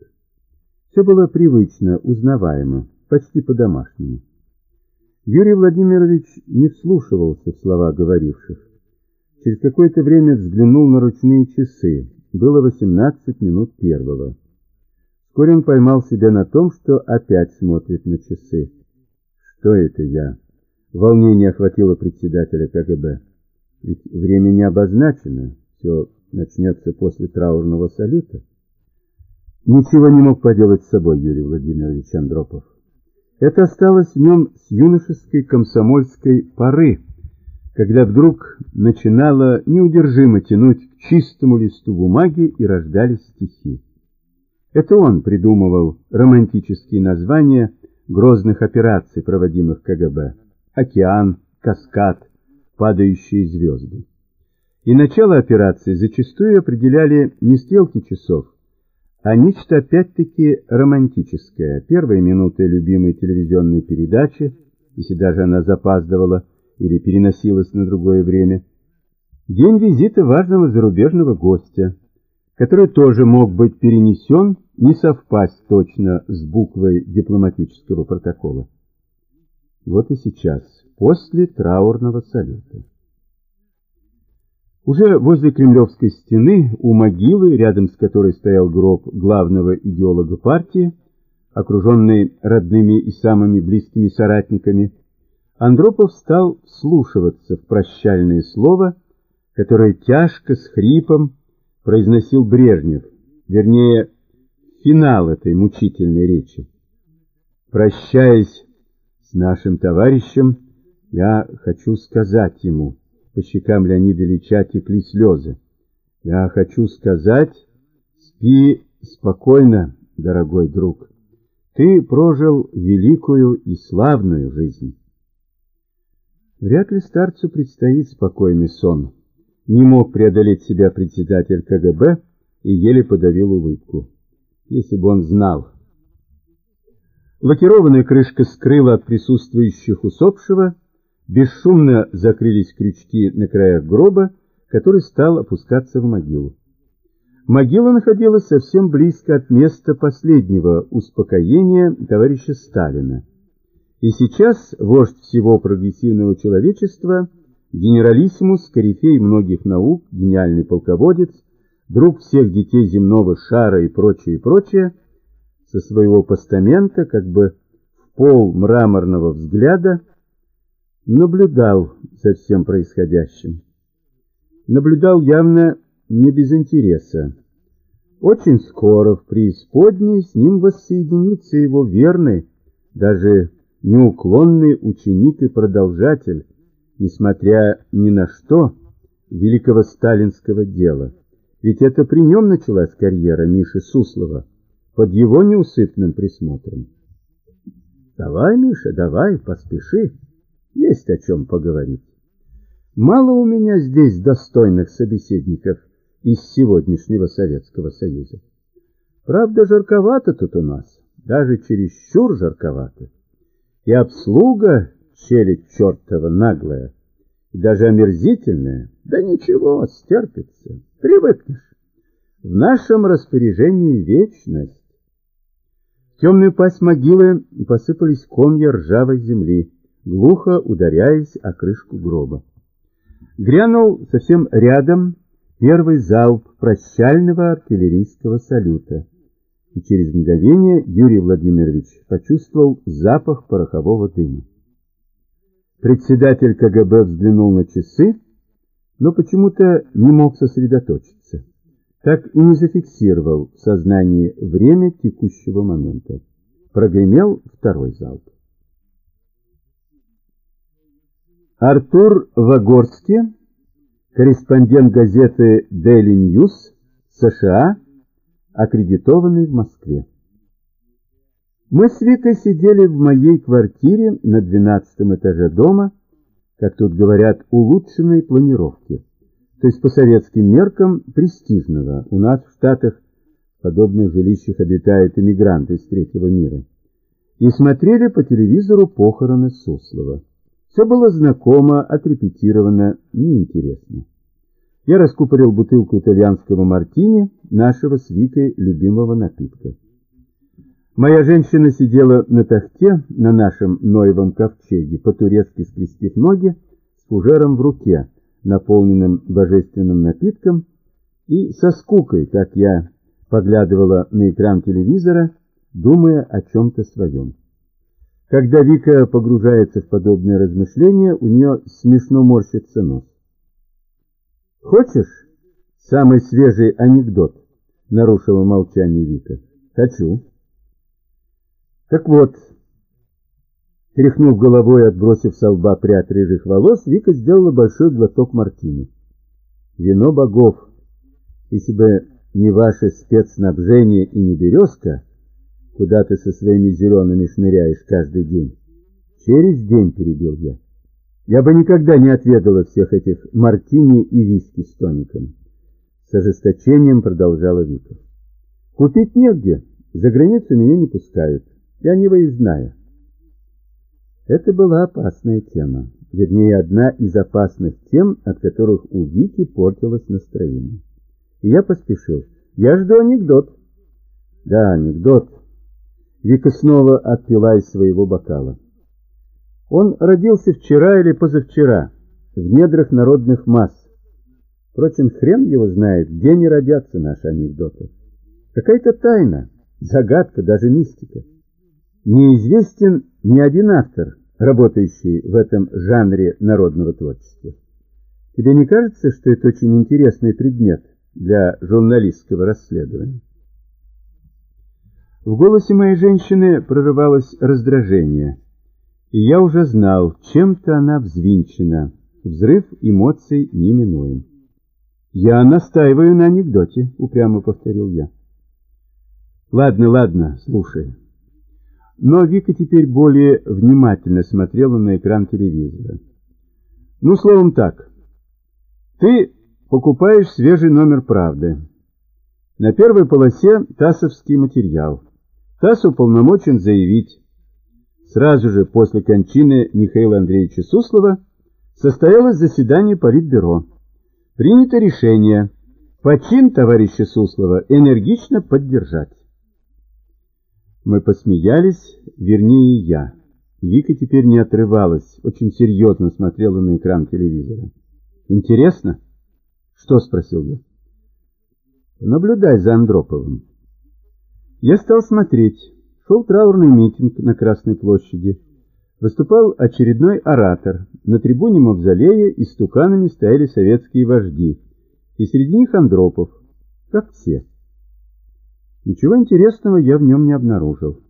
Все было привычно, узнаваемо, почти по-домашнему. Юрий Владимирович не вслушивался в слова говоривших. Через какое-то время взглянул на ручные часы. Было 18 минут первого. Вскоре он поймал себя на том, что опять смотрит на часы. Что это я? Волнение охватило председателя КГБ. Ведь время не обозначено, все начнется после траурного салюта. Ничего не мог поделать с собой Юрий Владимирович Андропов. Это осталось в нем с юношеской комсомольской поры, когда вдруг начинало неудержимо тянуть к чистому листу бумаги и рождались стихи. Это он придумывал романтические названия грозных операций, проводимых КГБ. «Океан», «Каскад», «Падающие звезды». И начало операции зачастую определяли не стрелки часов, а нечто опять-таки романтическое. Первые минуты любимой телевизионной передачи, если даже она запаздывала или переносилась на другое время. День визита важного зарубежного гостя, который тоже мог быть перенесен, не совпасть точно с буквой дипломатического протокола. Вот и сейчас, после траурного салюта. Уже возле Кремлевской стены, у могилы, рядом с которой стоял гроб главного идеолога партии, окруженный родными и самыми близкими соратниками, Андропов стал вслушиваться в прощальное слово, которое тяжко, с хрипом, произносил Брежнев, вернее, финал этой мучительной речи. Прощаясь с нашим товарищем, я хочу сказать ему — по щекам Леонида Ильича текли слезы. Я хочу сказать, спи спокойно, дорогой друг. Ты прожил великую и славную жизнь. Вряд ли старцу предстоит спокойный сон. Не мог преодолеть себя председатель КГБ и еле подавил улыбку. Если бы он знал. Лакированная крышка скрыла от присутствующих усопшего, бесшумно закрылись крючки на краях гроба, который стал опускаться в могилу. Могила находилась совсем близко от места последнего успокоения товарища Сталина. И сейчас вождь всего прогрессивного человечества, генералиссимус, корифей многих наук, гениальный полководец, друг всех детей земного шара и прочее, и прочее, со своего постамента, как бы в пол мраморного взгляда, наблюдал за всем происходящим. Наблюдал явно не без интереса. Очень скоро в преисподней с ним воссоединится его верный, даже неуклонный ученик и продолжатель, несмотря ни на что, великого сталинского дела. Ведь это при нем началась карьера Миши Суслова, под его неусыпным присмотром. Давай, Миша, давай, поспеши, есть о чем поговорить. Мало у меня здесь достойных собеседников из сегодняшнего Советского Союза. Правда, жарковато тут у нас, даже чересчур жарковато. И обслуга челядь чертова наглая, и даже омерзительная, да ничего, стерпится, привыкнешь. В нашем распоряжении вечность. В темную пасть могилы посыпались комья ржавой земли, глухо ударяясь о крышку гроба. Грянул совсем рядом первый залп прощального артиллерийского салюта, и через мгновение Юрий Владимирович почувствовал запах порохового дыма. Председатель КГБ взглянул на часы, но почему-то не мог сосредоточиться. Так и не зафиксировал в сознании время текущего момента. Прогремел второй залп. Артур Вагорский, корреспондент газеты Daily News, США, аккредитованный в Москве. Мы с Викой сидели в моей квартире на двенадцатом этаже дома, как тут говорят, улучшенной планировки, то есть по советским меркам престижного. У нас в Штатах в подобных жилищах обитают иммигранты из третьего мира. И смотрели по телевизору похороны Суслова. Все было знакомо, отрепетировано, неинтересно. Я раскупорил бутылку итальянского мартини, нашего с Викой любимого напитка. Моя женщина сидела на тахте на нашем Ноевом ковчеге, по-турецки скрестив ноги, с фужером в руке, наполненным божественным напитком, и со скукой, как я поглядывала на экран телевизора, думая о чем-то своем. Когда Вика погружается в подобные размышления, у нее смешно морщится нос. «Хочешь самый свежий анекдот?» — нарушила молчание Вика. «Хочу». «Так вот...» Тряхнув головой, отбросив со лба прядь рыжих волос, Вика сделала большой глоток мартини. «Вино богов! Если бы не ваше спецснабжение и не березка...» куда ты со своими зелеными шныряешь каждый день. Через день перебил я. Я бы никогда не отведала всех этих мартини и виски с тоником. С ожесточением продолжала Вика. Купить негде, за границу меня не пускают. Я не выездная. Это была опасная тема, вернее, одна из опасных тем, от которых у Вики портилось настроение. И я поспешил. Я жду анекдот. Да, анекдот, Вика снова отпила из своего бокала. Он родился вчера или позавчера, в недрах народных масс. Впрочем, хрен его знает, где не родятся наши анекдоты. Какая-то тайна, загадка, даже мистика. Неизвестен ни один автор, работающий в этом жанре народного творчества. Тебе не кажется, что это очень интересный предмет для журналистского расследования? В голосе моей женщины прорывалось раздражение, и я уже знал, чем-то она взвинчена. Взрыв эмоций неминуем. «Я настаиваю на анекдоте», — упрямо повторил я. «Ладно, ладно, слушай». Но Вика теперь более внимательно смотрела на экран телевизора. Ну, словом так. Ты покупаешь свежий номер «Правды». На первой полосе ТАССовский материал. ТАСС уполномочен заявить. Сразу же после кончины Михаила Андреевича Суслова состоялось заседание Политбюро. Принято решение почин товарища Суслова энергично поддержать. Мы посмеялись, вернее я. Вика теперь не отрывалась, очень серьезно смотрела на экран телевизора. «Интересно?» «Что?» — спросил я. «Наблюдай за Андроповым». Я стал смотреть. Шел траурный митинг на Красной площади. Выступал очередной оратор. На трибуне мавзолея истуканами стояли советские вожди. И среди них Андропов, как все. Ничего интересного я в нем не обнаружил.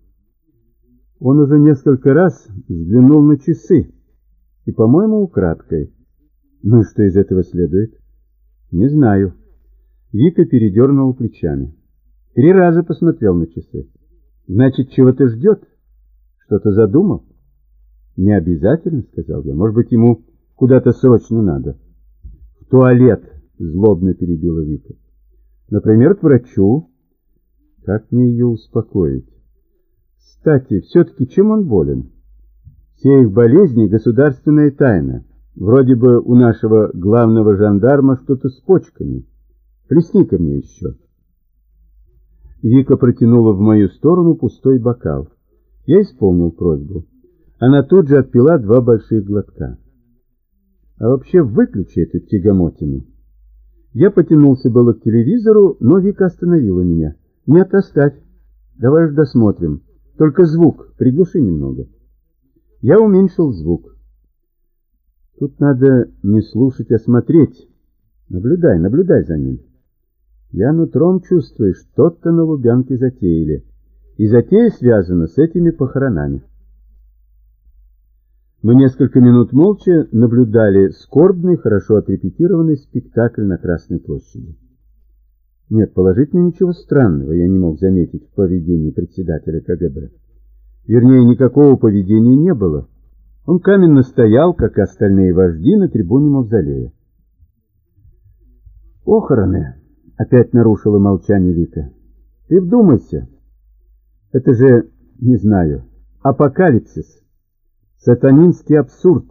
Он уже несколько раз взглянул на часы, и, по-моему, украдкой. Ну и что из этого следует? Не знаю. Вика передернула плечами. Три раза посмотрел на часы. Значит, чего-то ждет? Что-то задумал? Не обязательно, сказал я. Может быть, ему куда-то срочно надо. В туалет, злобно перебила Вика. Например, к врачу. Как мне ее успокоить? Кстати, все-таки чем он болен? Все их болезни — государственная тайна. Вроде бы у нашего главного жандарма что-то с почками. Плесни-ка мне еще. Вика протянула в мою сторону пустой бокал. Я исполнил просьбу. Она тут же отпила два больших глотка. А вообще выключи эту тягомотину. Я потянулся было к телевизору, но Вика остановила меня. Нет, оставь. Давай уж досмотрим. Только звук приглуши немного. Я уменьшил звук. Тут надо не слушать, а смотреть. Наблюдай, наблюдай за ним. Я нутром чувствую, что-то на Лубянке затеяли. И затея связана с этими похоронами. Мы несколько минут молча наблюдали скорбный, хорошо отрепетированный спектакль на Красной площади. Нет, положительно ничего странного я не мог заметить в поведении председателя КГБ. Вернее, никакого поведения не было. Он каменно стоял, как и остальные вожди, на трибуне мавзолея. «Похороны!» — опять нарушила молчание Вика. «Ты вдумайся! Это же, не знаю, апокалипсис, сатанинский абсурд.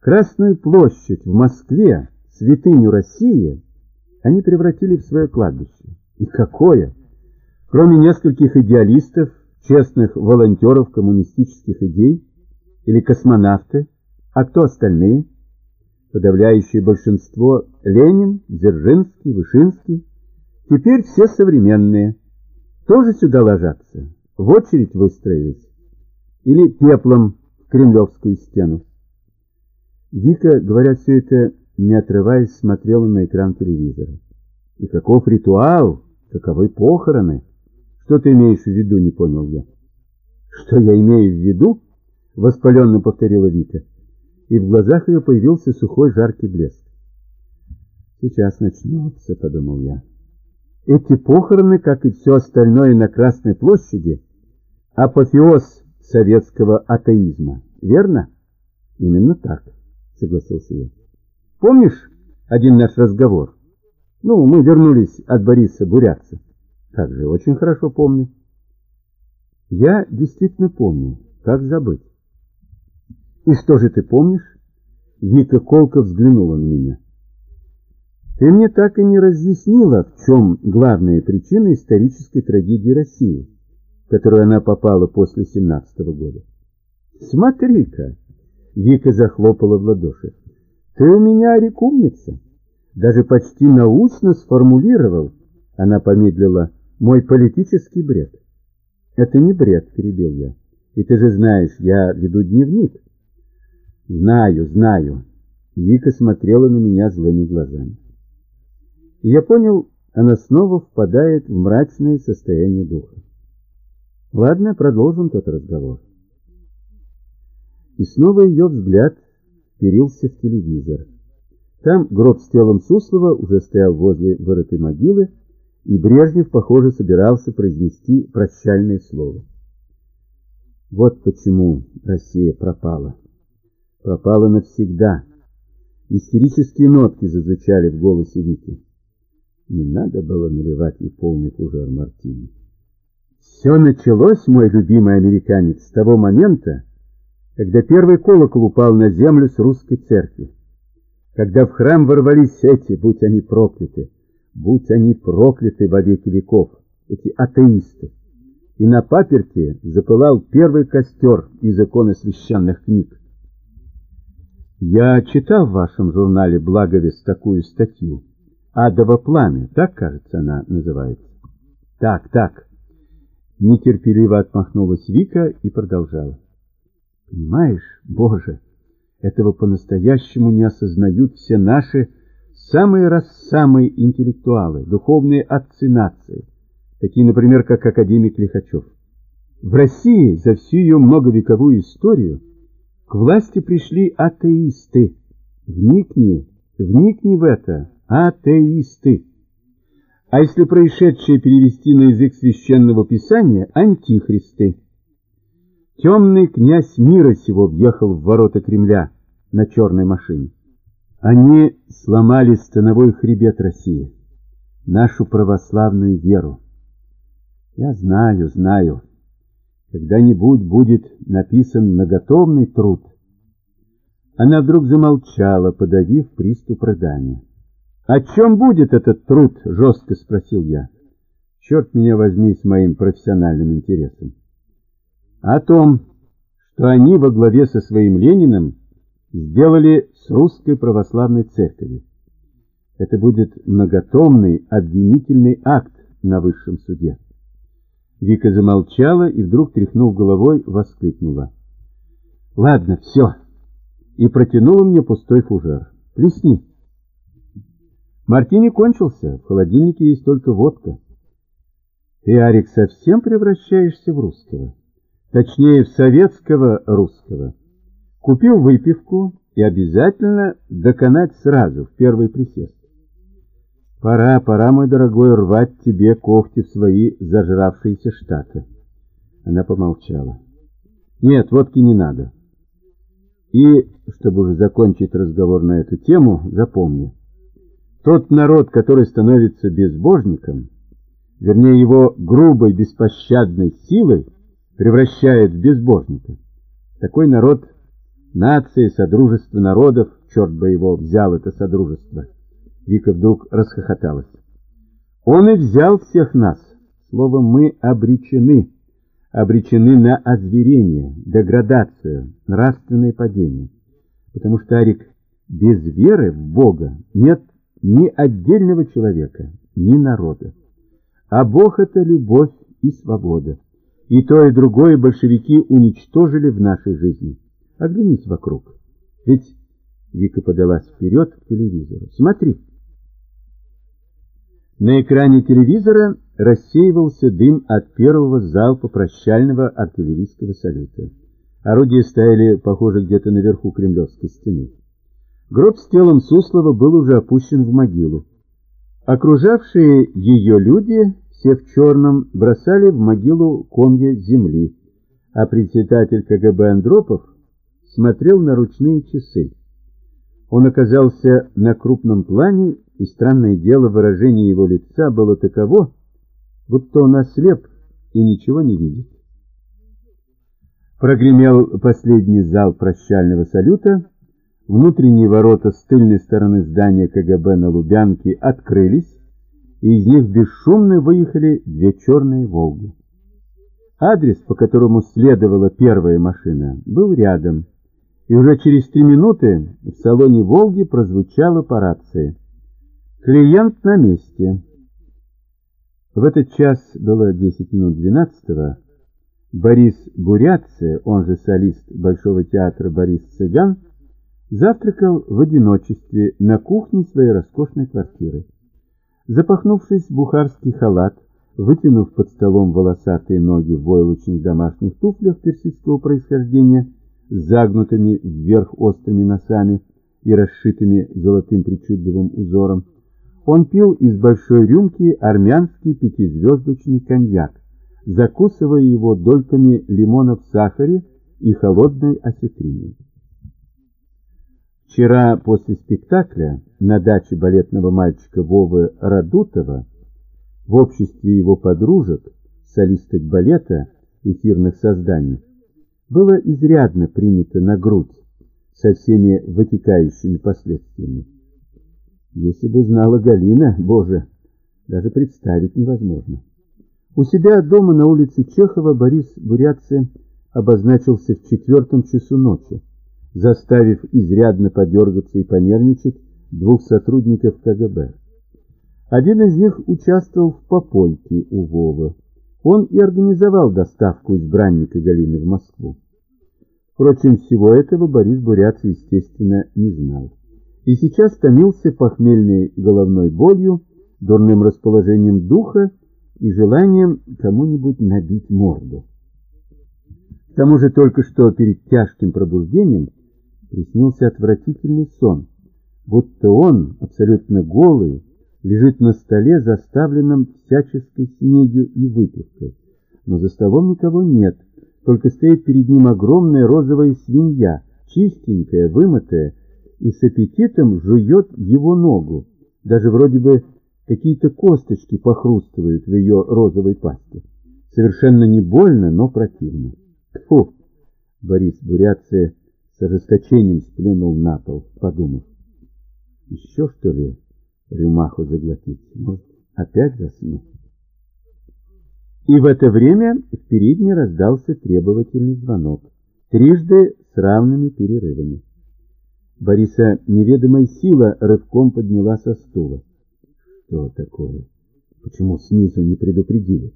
Красную площадь в Москве, святыню России — они превратили в свое кладбище. И какое! Кроме нескольких идеалистов, честных волонтеров коммунистических идей или космонавты, а кто остальные? Подавляющее большинство Ленин, Дзержинский, Вышинский. Теперь все современные. Тоже сюда ложатся, в очередь выстроились. Или пеплом в кремлевскую стену. Вика, говоря все это, не отрываясь, смотрела на экран телевизора. «И каков ритуал? Каковы похороны? Что ты имеешь в виду?» — не понял я. «Что я имею в виду?» — воспаленно повторила Вика. И в глазах ее появился сухой жаркий блеск. «Сейчас начнется», — подумал я. «Эти похороны, как и все остальное на Красной площади, апофеоз советского атеизма, верно?» «Именно так», — согласился я. Помнишь один наш разговор? Ну, мы вернулись от Бориса буряться. Как же, очень хорошо помню. Я действительно помню. Как забыть? И что же ты помнишь? Вика колко взглянула на меня. Ты мне так и не разъяснила, в чем главная причина исторической трагедии России, в которую она попала после семнадцатого года. Смотри-ка! Вика захлопала в ладоши. Ты у меня рекумница. Даже почти научно сформулировал, она помедлила, мой политический бред. Это не бред, перебил я. И ты же знаешь, я веду дневник. Знаю, знаю. Вика смотрела на меня злыми глазами. И я понял, она снова впадает в мрачное состояние духа. Ладно, продолжим тот разговор. И снова ее взгляд вперился в телевизор. Там гроб с телом Суслова уже стоял возле вырытой могилы, и Брежнев, похоже, собирался произнести прощальное слово. Вот почему Россия пропала. Пропала навсегда. Истерические нотки зазвучали в голосе Вики. Не надо было наливать ей полный фужер мартини. Все началось, мой любимый американец, с того момента, когда первый колокол упал на землю с русской церкви. Когда в храм ворвались эти, будь они прокляты, будь они прокляты во веки веков, эти атеисты. И на паперте запылал первый костер из иконы священных книг. Я читал в вашем журнале «Благовест» такую статью. «Адово пламя», так, кажется, она называется. Так, так. Нетерпеливо отмахнулась Вика и продолжала. Понимаешь, Боже, этого по-настоящему не осознают все наши самые раз самые интеллектуалы, духовные отцы нации, такие, например, как академик Лихачев. В России за всю ее многовековую историю к власти пришли атеисты. Вникни, вникни в это, атеисты. А если происшедшее перевести на язык священного писания – антихристы. Темный князь мира сего въехал в ворота Кремля на черной машине. Они сломали становой хребет России, нашу православную веру. Я знаю, знаю, когда-нибудь будет написан многотомный труд. Она вдруг замолчала, подавив приступ рыдания. «О чем будет этот труд?» — жестко спросил я. Черт меня возьми с моим профессиональным интересом. О том, что они во главе со своим Лениным сделали с русской православной церковью. Это будет многотомный обвинительный акт на высшем суде. Вика замолчала и вдруг, тряхнув головой, воскликнула. «Ладно, все!» И протянула мне пустой фужер. «Плесни!» Мартини кончился, в холодильнике есть только водка. Ты, Арик, совсем превращаешься в русского. Точнее, в советского русского. Купил выпивку и обязательно доконать сразу, в первый присест. Пора, пора, мой дорогой, рвать тебе когти в свои зажравшиеся штаты. Она помолчала. Нет, водки не надо. И, чтобы уже закончить разговор на эту тему, запомни. Тот народ, который становится безбожником, вернее его грубой беспощадной силой превращает в безбожника. Такой народ — нация, содружество народов, черт бы его взял это содружество — Вика вдруг расхохоталась. Он и взял всех нас. Словом, мы обречены. Обречены на озверение, деградацию, нравственное падение. Потому что, Арик, без веры в Бога нет ни отдельного человека, ни народа. А Бог — это любовь и свобода. И то, и другое большевики уничтожили в нашей жизни. Оглянись вокруг. Ведь Вика подалась вперед к телевизору. Смотри. На экране телевизора рассеивался дым от первого залпа прощального артиллерийского салюта. Орудия стояли, похоже, где-то наверху Кремлевской стены. Гроб с телом Суслова был уже опущен в могилу. Окружавшие ее люди, все в черном, бросали в могилу комья земли, а председатель КГБ Андропов смотрел на ручные часы. Он оказался на крупном плане, и странное дело, выражение его лица было таково, будто он ослеп и ничего не видит. Прогремел последний зал прощального салюта, внутренние ворота с тыльной стороны здания КГБ на Лубянке открылись, и из них бесшумно выехали две черные «Волги». Адрес, по которому следовала первая машина, был рядом, и уже через три минуты в салоне «Волги» прозвучало по рации. «Клиент на месте». В этот час было 10 минут 12 Борис Буряция, он же солист Большого театра Борис Цыган, завтракал в одиночестве на кухне своей роскошной квартиры. Запахнувшись в бухарский халат, вытянув под столом волосатые ноги в войлочных домашних туфлях персидского происхождения, с загнутыми вверх острыми носами и расшитыми золотым причудливым узором, он пил из большой рюмки армянский пятизвездочный коньяк, закусывая его дольками лимона в сахаре и холодной осетриной. Вчера после спектакля на даче балетного мальчика Вовы Радутова в обществе его подружек, солисток балета, эфирных созданий, было изрядно принято на грудь со всеми вытекающими последствиями. Если бы знала Галина, боже, даже представить невозможно. У себя дома на улице Чехова Борис Бурятце обозначился в четвертом часу ночи заставив изрядно подергаться и понервничать двух сотрудников КГБ. Один из них участвовал в попойке у Вовы. Он и организовал доставку избранника Галины в Москву. Впрочем, всего этого Борис Буряц, естественно, не знал. И сейчас томился похмельной головной болью, дурным расположением духа и желанием кому-нибудь набить морду. К тому же только что перед тяжким пробуждением приснился отвратительный сон, будто он, абсолютно голый, лежит на столе, заставленном всяческой снедью и выпивкой. Но за столом никого нет, только стоит перед ним огромная розовая свинья, чистенькая, вымытая, и с аппетитом жует его ногу. Даже вроде бы какие-то косточки похрустывают в ее розовой пасте. Совершенно не больно, но противно. Фу! Борис Буряция с ожесточением сплюнул на пол, подумав. Еще что ли рюмаху заглотить? Может, опять засну? И в это время в передней раздался требовательный звонок, трижды с равными перерывами. Бориса неведомая сила рывком подняла со стула. Что такое? Почему снизу не предупредили?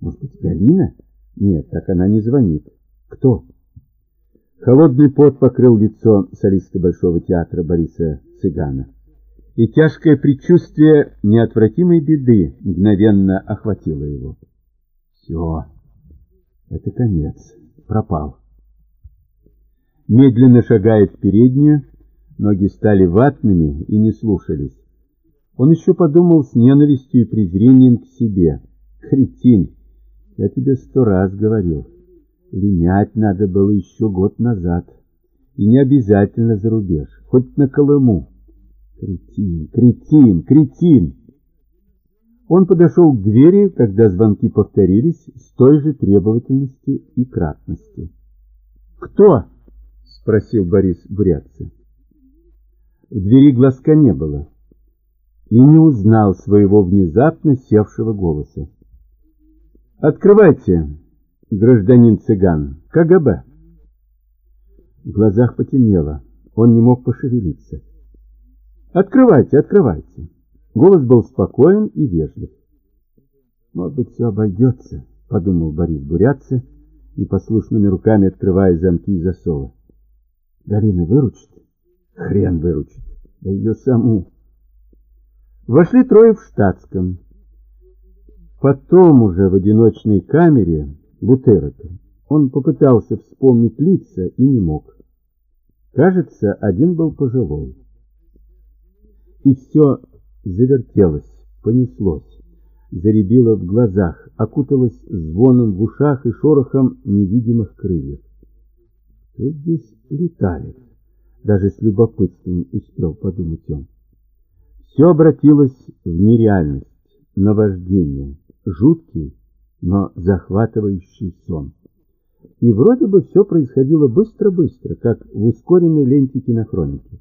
Может быть, Галина? Нет, так она не звонит. Кто? Холодный пот покрыл лицо солиста Большого театра Бориса Цыгана. И тяжкое предчувствие неотвратимой беды мгновенно охватило его. Все, это конец, пропал. Медленно шагая в переднюю, ноги стали ватными и не слушались. Он еще подумал с ненавистью и презрением к себе. Кретин, я тебе сто раз говорил. Линять надо было еще год назад. И не обязательно за рубеж, хоть на Колыму. Кретин, кретин, кретин! Он подошел к двери, когда звонки повторились с той же требовательностью и кратностью. «Кто?» — спросил Борис Бурятцы. В двери глазка не было и не узнал своего внезапно севшего голоса. «Открывайте!» гражданин цыган, КГБ. В глазах потемнело, он не мог пошевелиться. «Открывайте, открывайте!» Голос был спокоен и вежлив. «Может быть, все обойдется», — подумал Борис Бурятце, непослушными руками открывая замки и засовы. «Галина выручит?» «Хрен выручит! Да ее саму!» Вошли трое в штатском. Потом уже в одиночной камере Бутерока. Он попытался вспомнить лица и не мог. Кажется, один был пожилой. И все завертелось, понеслось, заребило в глазах, окуталось звоном в ушах и шорохом невидимых крыльев. Кто здесь летает? Даже с любопытством успел подумать он. Все обратилось в нереальность, наваждение, жуткий, но захватывающий сон. И вроде бы все происходило быстро-быстро, как в ускоренной ленте кинохроники.